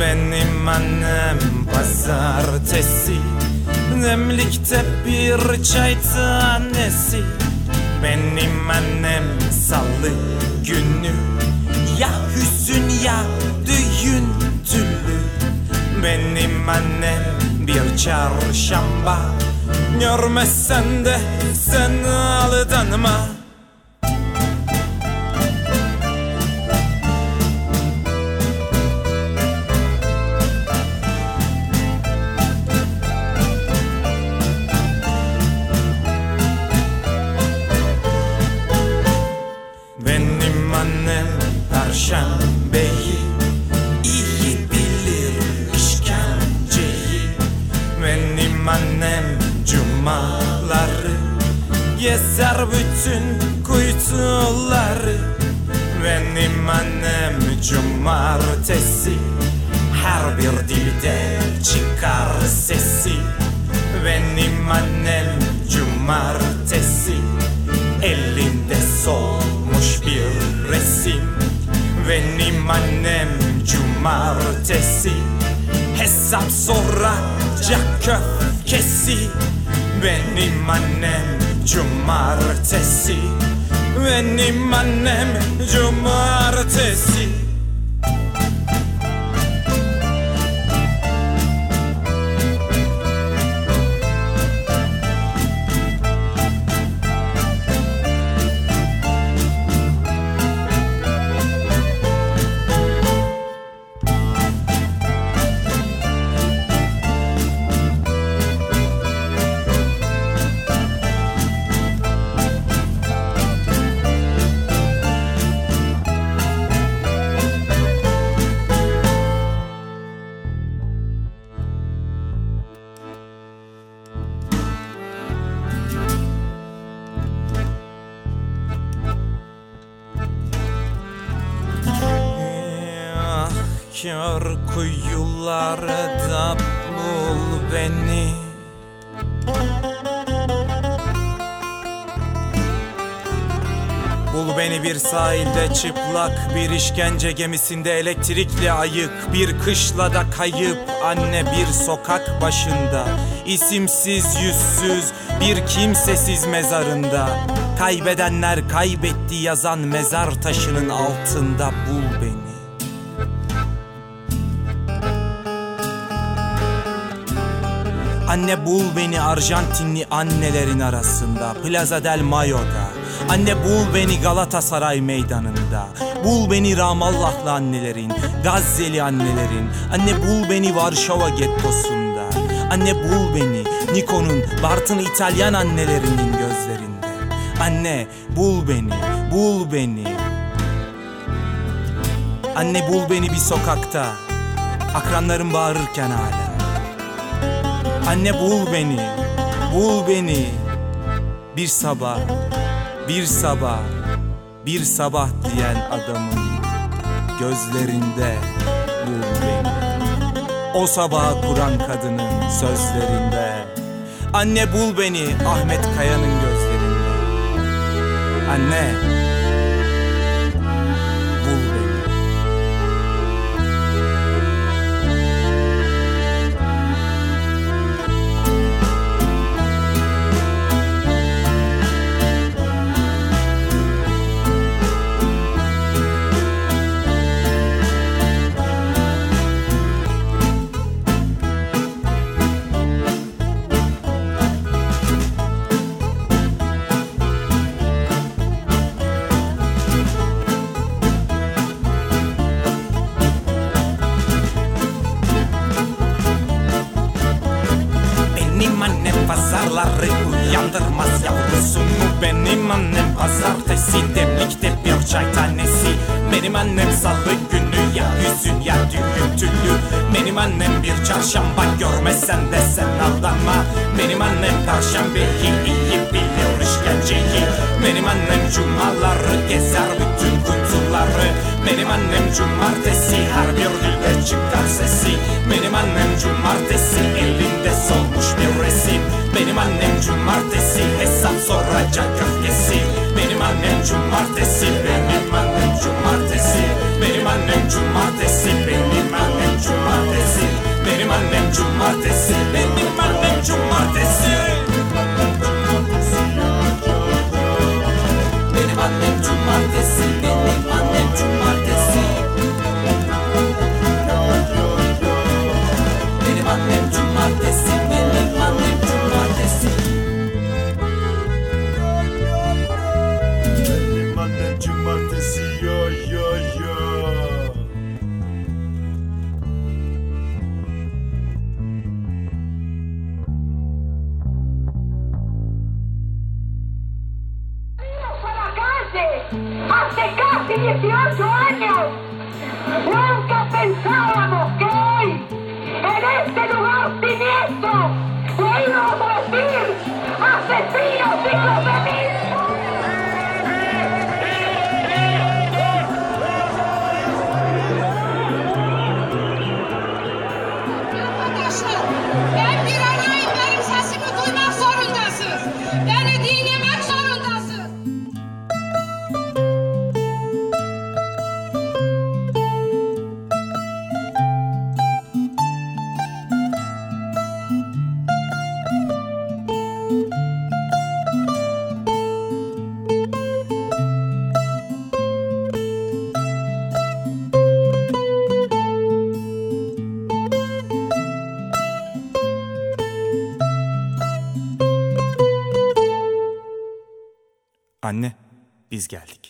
benim annem pazartesi. Demlikte bir çay tanesi. Benim annem salı günü. Ya hüsün ya düğün tülü. Benim annem bir çarşamba. Görmezsen de sen aldanma Perşembeyi iyi bilir işkenceyi. Benim annem Cumaları gezer bütün kuytuları. Benim annem Cumartesi her bir dilde çıkar sesi. Benim annem Cumartesi Elinde solmuş Benim annem cumartesi. Hesap soracak köfkesi. Benim annem cumartesi. Benim annem cumartesi Kör kuyularda bul beni. Bul beni bir sahilde çıplak Bir işkence gemisinde. Elektrikli ayık Bir kışlada kayıp anne bir sokak başında. İsimsiz yüzsüz bir kimsesiz mezarında. Kaybedenler kaybetti yazan mezar taşının altında. Bul Anne bul beni Arjantinli annelerin arasında Plaza del Mayo'da Anne bul beni Galatasaray meydanında. Bul beni Ramallahlı annelerin Gazze'li annelerin. Anne bul beni Varşova gettosunda Anne bul beni Niko'nun Bartın İtalyan annelerinin gözlerinde. Anne bul beni Bul beni. Anne bul beni bir sokakta. Akranlarım bağırırken hala Anne bul beni, bul beni. Bir sabah, bir sabah, bir sabah diyen adamın gözlerinde bul beni. O sabahı kuran kadının sözlerinde. Anne bul beni Ahmet Kaya'nın gözlerinde. Anne, Benim annem pazartesi demlikte bir çay tanesi. Benim annem salı günü ya hüzün ya düğüntülü Benim annem bir çarşamba görmesen de sen aldanma. Benim annem perşembeyi iyi bilir işkenceyi. Benim annem cumaları gezer bütün kutuları Benim annem cumartesi her bir dilde çıkar sesi. Benim annem cumartesi Benim annem cumartesi hesap soracak köfkesi Benim annem cumartesi benim annem cumartesi. Benim annem cumartesi benim annem cumartesi. Benim annem cumartesi benim hace casi 18 años, nunca pensábamos que Anne, biz geldik.